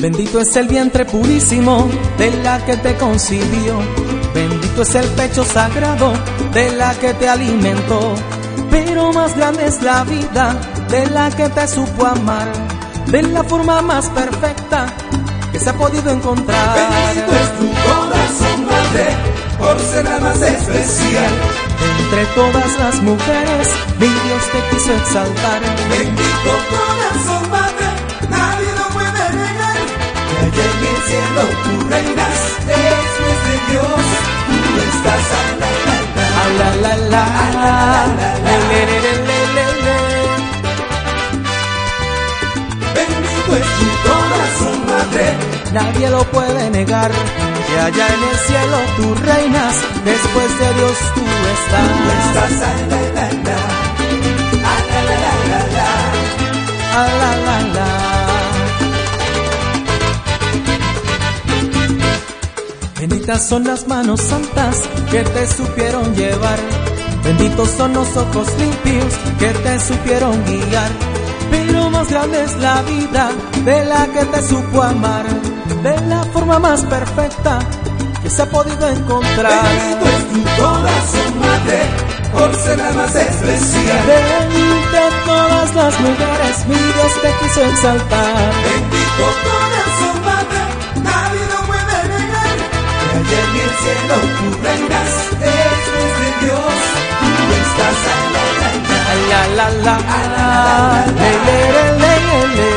Bendito es el vientre purísimo de la que te concibió. Bendito es el pecho sagrado de la que te alimentó. Pero más grande es la vida de la que te supo amar. De la forma más perfecta que se ha podido encontrar. Bendito es tu corazón, madre, por ser la más especial. Entre todas las mujeres, mi Dios te quiso exaltar. Bendito corazón, madre, cielo tú reinas, después de Dios, tú estás a la la la la. Bendito es tu corazón, madre. Nadie lo puede negar. Que allá en el cielo tú reinas, después de Dios tú Tú estás. estás a la la la. A la la la la la. A la la la. Benditas son las manos santas que te supieron llevar. Benditos son los ojos limpios que te supieron guiar. Pero más grande es la vida de la que te supo amar. De la forma más perfecta que se ha podido encontrar. Bendito es tu corazón, madre, por ser la más especial. De todas las mujeres, mi Dios te quiso exaltar. Bendito corazón, madre, el cielo tú reinas, después de Dios, tú estás a la la la. La la la la, le, le, le, le, le.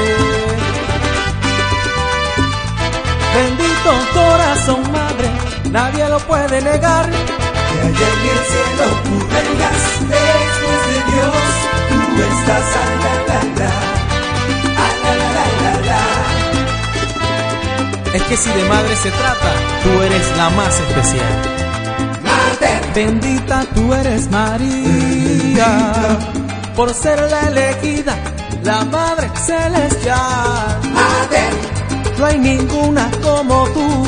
Bendito corazón, madre, nadie lo puede negar. Que allá en el cielo tú reinas, después de Dios, tú estás a la la la. Es que si de madre se trata, tú eres la más especial. Mater, Bendita tú eres María, por ser la elegida, la madre celestial. mater, No hay ninguna como tú.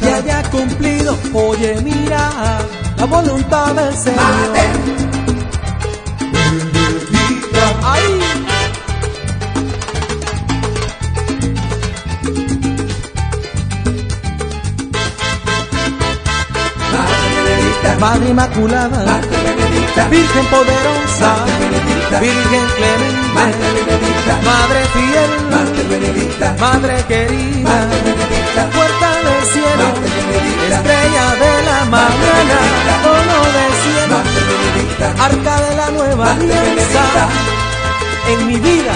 que haya cumplido, oye mira, la voluntad del Señor. mater, ¡Ay! Madre Inmaculada, Madre Benedicta, Virgen poderosa, Madre Benedicta, Virgen Madre clemente, Benedicta, Madre fiel, Madre Benedicta, Madre querida, Madre Benedicta, puerta del cielo, Madre Benedicta, estrella de la mañana, tono del cielo, Madre Benedicta, arca de la nueva Madre alianza. En mi vida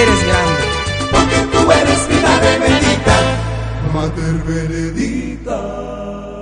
eres grande. porque tú eres mi madre bendita. Mater Benedicta.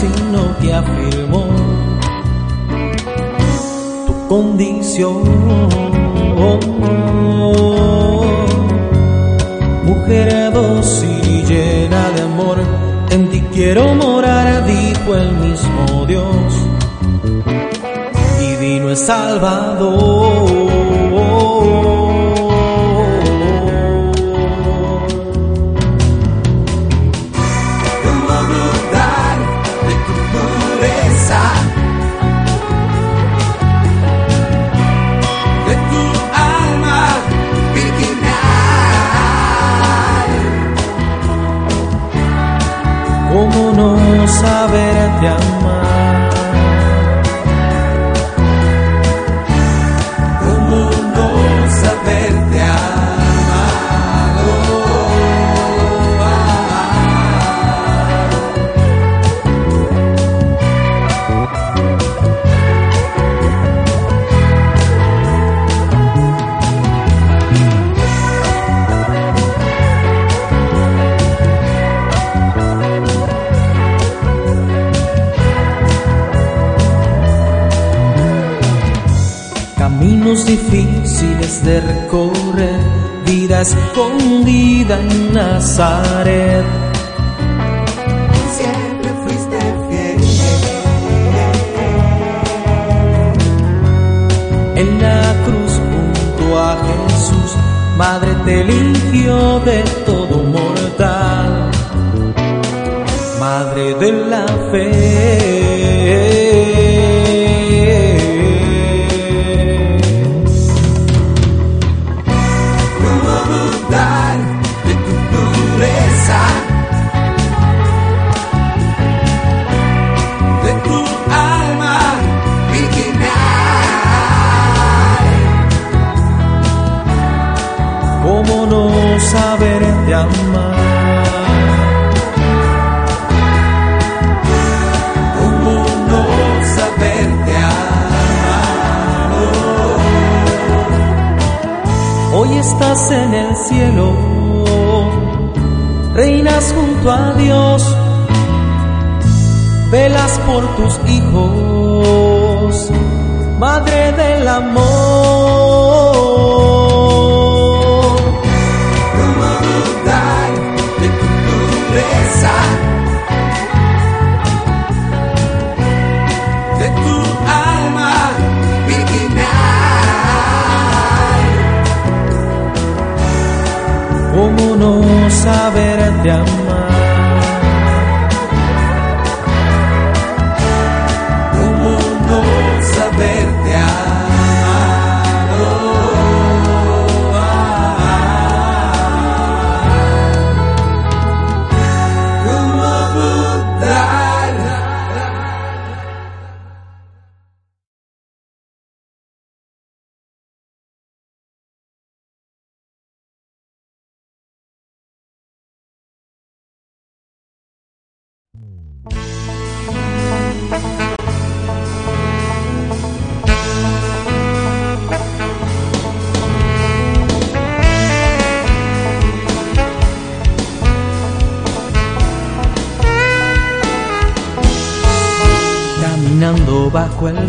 Sino que afirmó tu condición. Mujer dócil y llena de amor, en ti quiero morar, dijo el mismo Dios. Divino es Salvador. Saberte amar? Caminos difíciles de recorrer, vida escondida en Nazaret. Siempre fuiste fiel. En la cruz junto a Jesús, Madre te eligió de todo mortal, Madre de la fe. No saber de amar? ¿Cómo no saberte amar? Hoy estás en el cielo, reinas junto a Dios, velas por tus hijos, madre del amor. No saber de amar?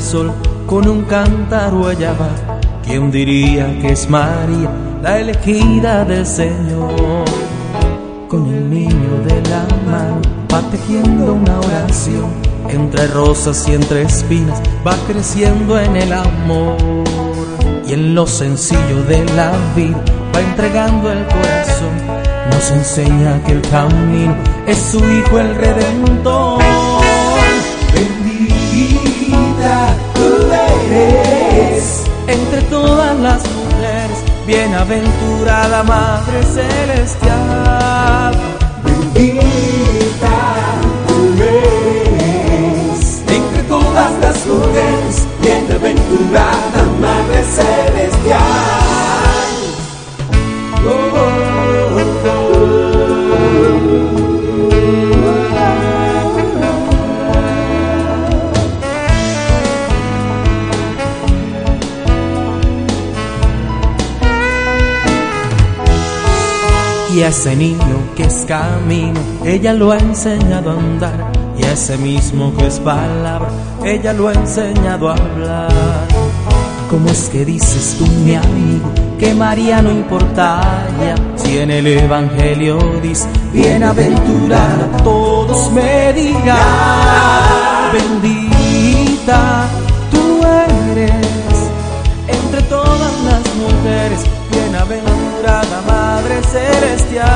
Sol con un cántaro ella va. ¿Quién diría que es María, la elegida del Señor? Con el niño de la mano va tejiendo una oración. Entre rosas y entre espinas va creciendo en el amor. Y en lo sencillo de la vida va entregando el corazón. Nos enseña que el camino es su Hijo el Redentor. Eres. entre todas las mujeres, bienaventurada Madre Celestial. Bendita tú eres. Entre todas las mujeres, bienaventurada Madre Celestial. Oh, oh, ese niño que es camino, ella lo ha enseñado a andar. Y ese mismo que es palabra, ella lo ha enseñado a hablar. ¿Cómo es que dices tú, mi amigo, que María no importa ya? Si en el Evangelio dice, bienaventurada, todos me dirán, bendita tú eres entre todas las mujeres, bienaventurada Madre Celestial.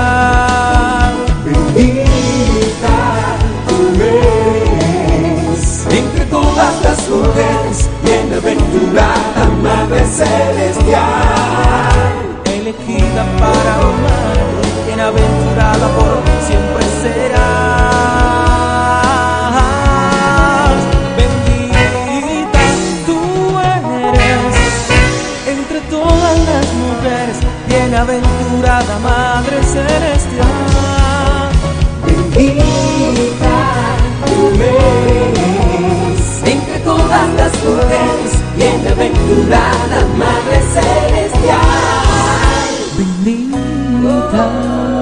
Bendita tú eres. Entre todas las mujeres, bienaventurada Madre Celestial. elegida para amar, bienaventurada por siempre serás. Madre Celestial. Bendita tú eres. Entre todas las mujeres, bienaventurada Madre Celestial. Bendita.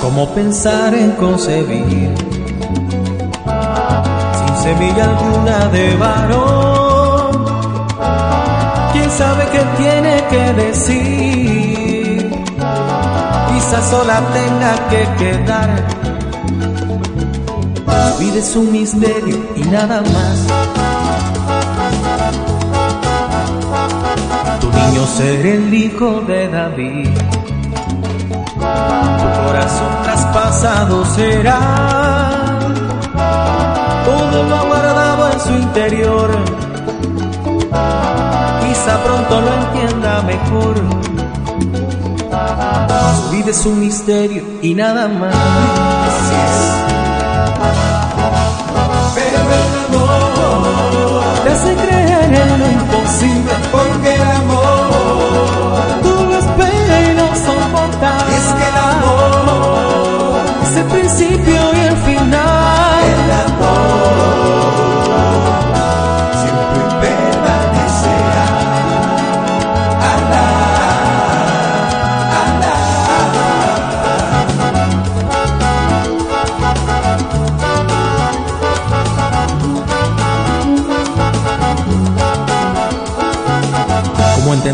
¿Cómo pensar en concebir sin semilla alguna de varón? ¿Quién sabe qué tiene que decir? Quizás sola tenga que quedar. Su vida es un misterio y nada más. Tu niño ser el hijo de David corazón traspasado será. Todo lo guardado en su interior. Quizá pronto lo entienda mejor. Su vida es un misterio y nada más. Pero el amor Te hace creer en lo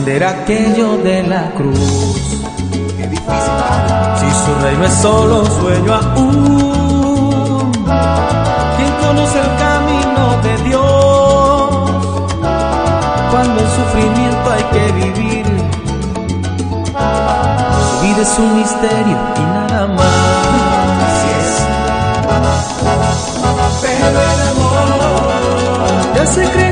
entender aquello de la cruz? Si su reino es solo sueño aún. ¿Quién conoce el camino de Dios? Cuando en sufrimiento hay que vivir. Su vida es un misterio y nada más. Así es. Pero el amor, Te hace creer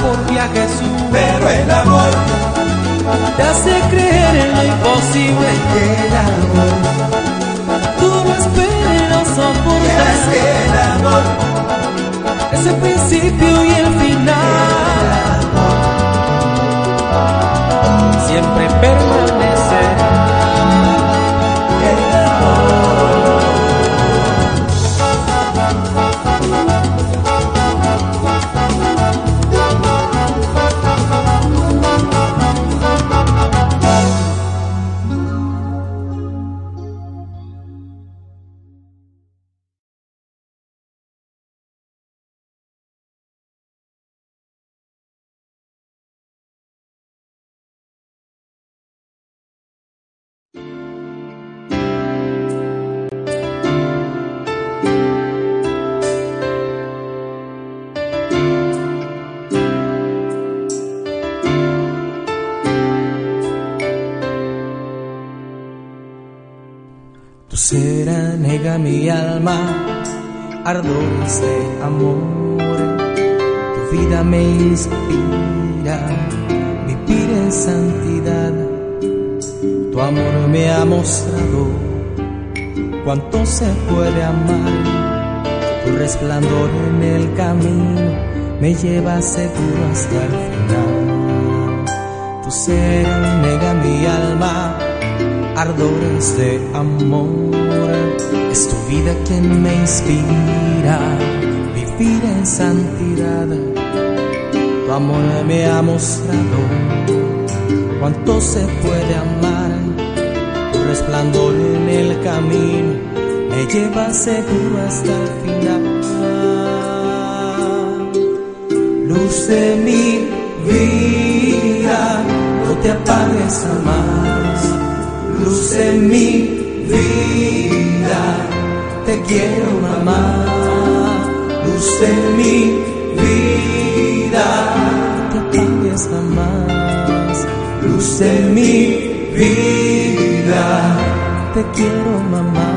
llegar por ti a Jesús. pero el amor, Te hace creer en lo imposible. el amor, Tú esperas y lo y es soportas. el amor. Es el principio y el final. Siempre permanecerá. Cera nega mi alma, ardores de amor. Tu vida me inspira, vivir en santidad. Tu amor me ha mostrado cuánto se puede amar. Tu resplandor en el camino me lleva seguro hasta el final. Tu ser nega mi alma, ardores de amor. Es tu vida quien me inspira, vivir en santidad. Tu amor me ha mostrado cuánto se puede amar. Tu resplandor en el camino me lleva seguro hasta el final. Luz de mi vida, no te apagues jamás. Luz de mi vida, te quiero mamá, luz de mi vida, te apagues jamás, luz de mi vida, te quiero mamá.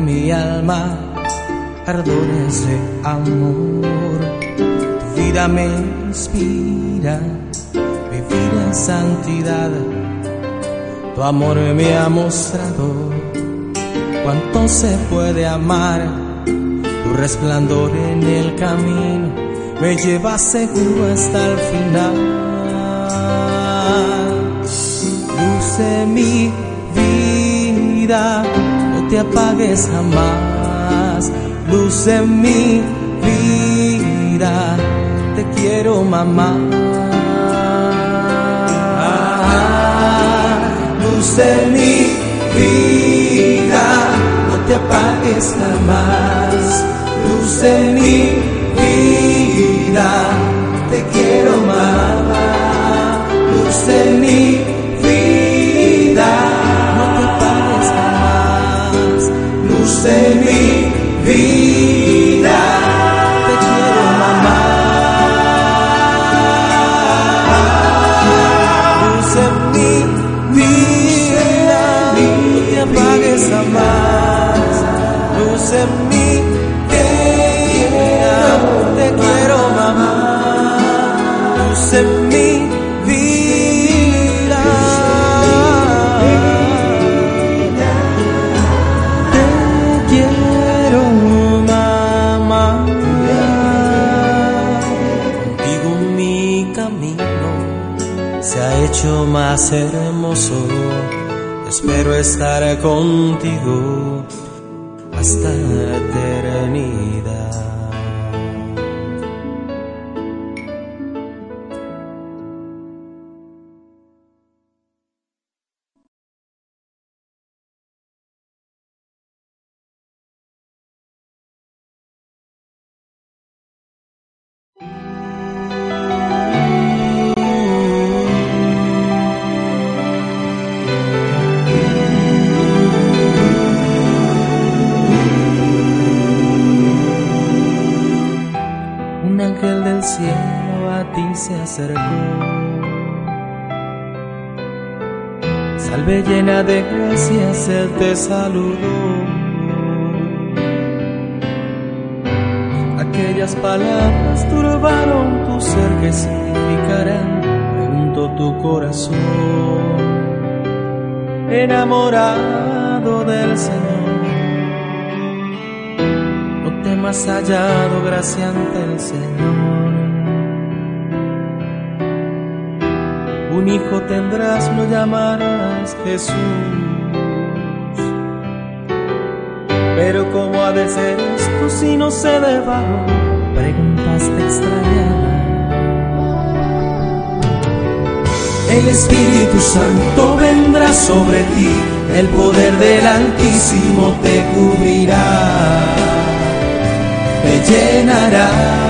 Mi alma ardores de amor. Tu vida me inspira, vivir en santidad. Tu amor me ha mostrado cuánto se puede amar. Tu resplandor en el camino me lleva seguro hasta el final. Luce mi vida te apagues jamás, luz en mi vida, te quiero mamá. luz en mi vida, no te apagues jamás, luz en mi vida, te quiero mamá, luz en mi de más hermoso. Espero estar contigo hasta la eternidad. De gracias Él te saludó. Aquellas palabras turbaron tu ser que significarán, preguntó tu corazón, enamorado del Señor. No temas hallado gracia ante el Señor. Un hijo tendrás, lo llamarás Jesús. Pero ¿cómo ha de ser esto si no se de Preguntaste extrañadas. El Espíritu Santo vendrá sobre ti, el poder del Altísimo te cubrirá, te llenará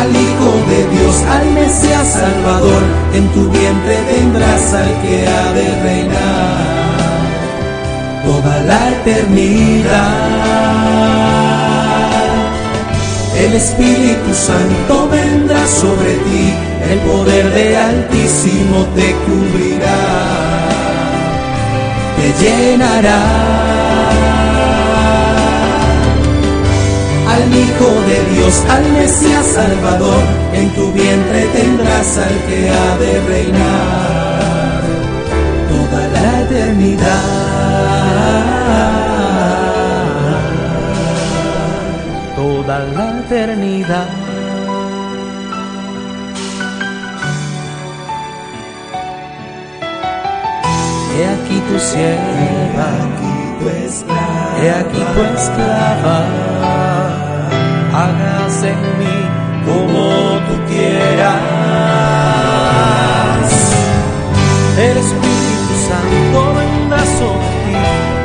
al Hijo de Dios, al Mesías Salvador, en tu vientre tendrás al que ha de reinar toda la eternidad. El Espíritu Santo vendrá sobre ti, el poder de Altísimo te cubrirá, te llenará al Hijo de Dios, al Mesías Salvador, en tu vientre tendrás al que ha de reinar toda la eternidad. Toda la eternidad. He aquí tu sierva, he aquí tu esclava hagas en mí como tú quieras. El Espíritu Santo vendrá sobre ti,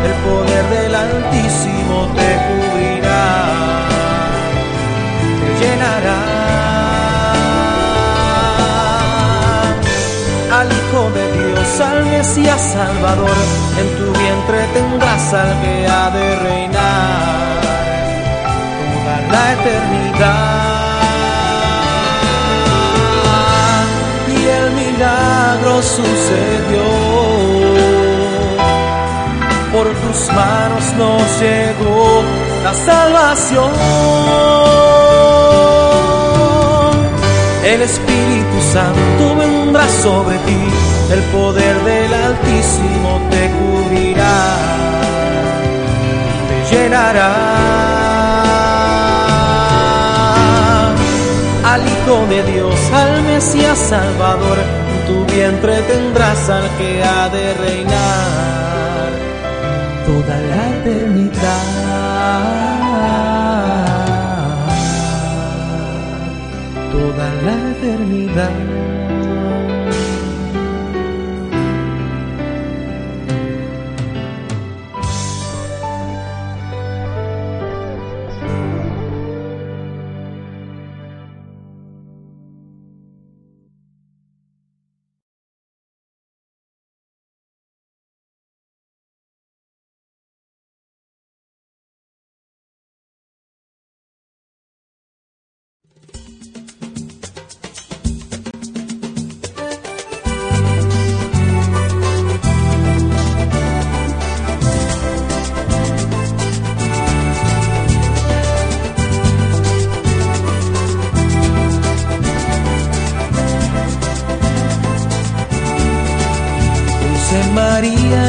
el poder del Altísimo te cubrirá, te llenará. Al Hijo de Dios, al Mesías Salvador, en tu vientre tendrás al que ha de reinar eternidad. Y el milagro sucedió, por tus manos nos llegó la salvación. El Espíritu Santo vendrá sobre ti, el poder del Altísimo te cubrirá, te llenará. Al Hijo de Dios, al Mesías Salvador, tu vientre tendrás al que ha de reinar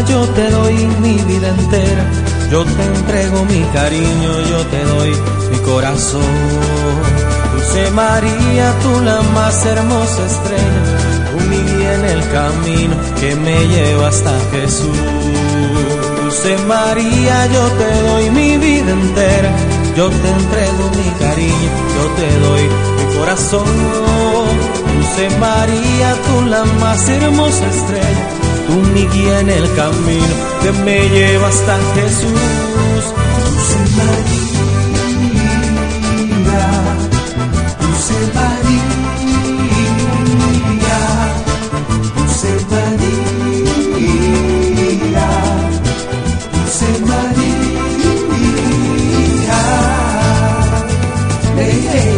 Yo te doy mi vida entera, yo te entrego mi cariño, yo te doy mi corazón. Dulce María, tú la más hermosa estrella, tú en el camino que me lleva hasta Jesús. Dulce María, yo te doy mi vida entera, yo te entrego mi cariño, yo te doy mi corazón. Dulce María, tú la más hermosa estrella, tú mi guía en el camino que me lleva hasta Jesús. Dulce María, Dulce María, Dulce María, Dulce María. Hey, hey.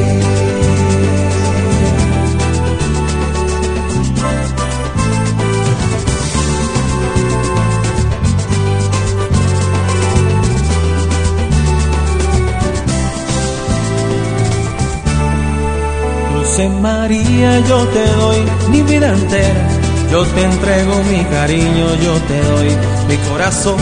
Dulce María, yo te doy mi vida entera, yo te entrego mi cariño, yo te doy mi corazón.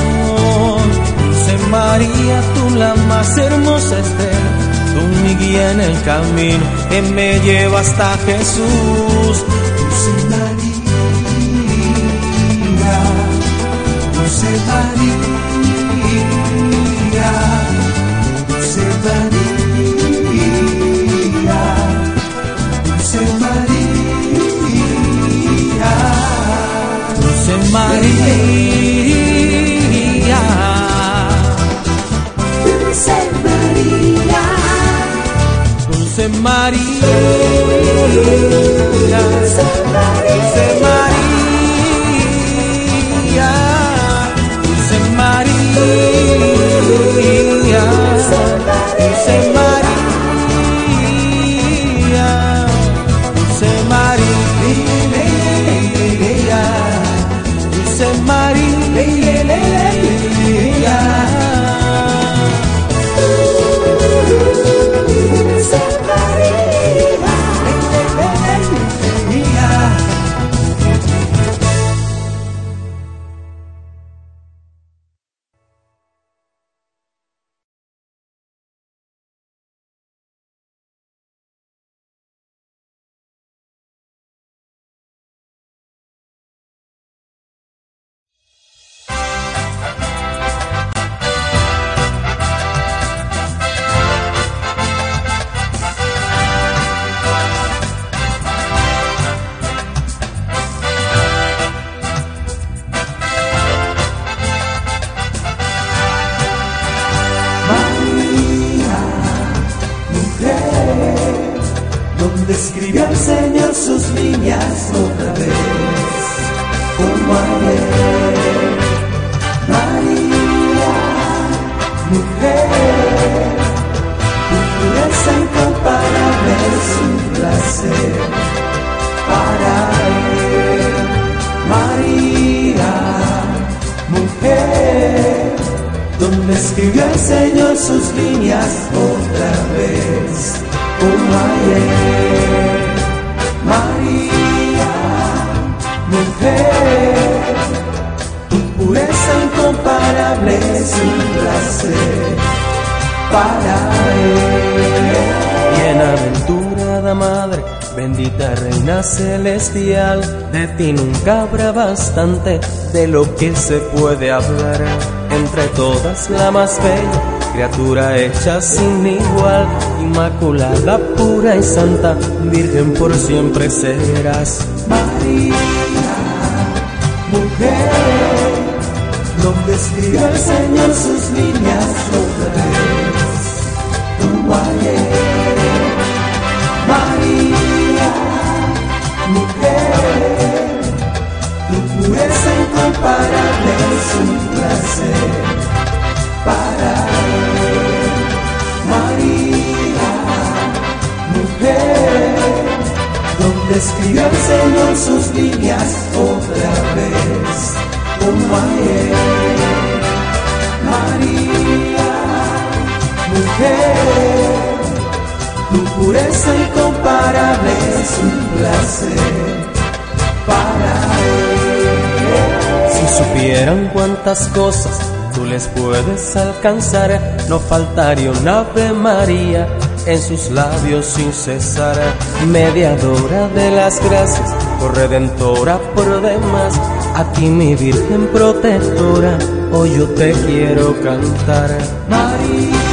Dulce María, tú la más hermosa estrella, tú mi guía en el camino que me lleva hasta Jesús. Dulce María, Dulce María, Dulce María, Dulce María, Dulce María, es un placer para él. Bienaventurada Madre, bendita Reina Celestial, de ti nunca habrá bastante de lo que se puede hablar. Entre todas la más bella, criatura hecha sin igual, inmaculada, pura y santa, Virgen por siempre serás. María, mujer, donde escribió el Señor sus líneas otra vez, como ayer. María, mujer, tu pureza incomparable es un placer líneas otra vez, como ayer. María, mujer, tu pureza incomparable es un placer para él. Si supieran cuántas cosas tú les puedes alcanzar, no faltaría un Ave María en sus labios sin cesar. Mediadora de las gracias, redentora por demás, a ti mi Virgen protectora, hoy yo te quiero cantar. María,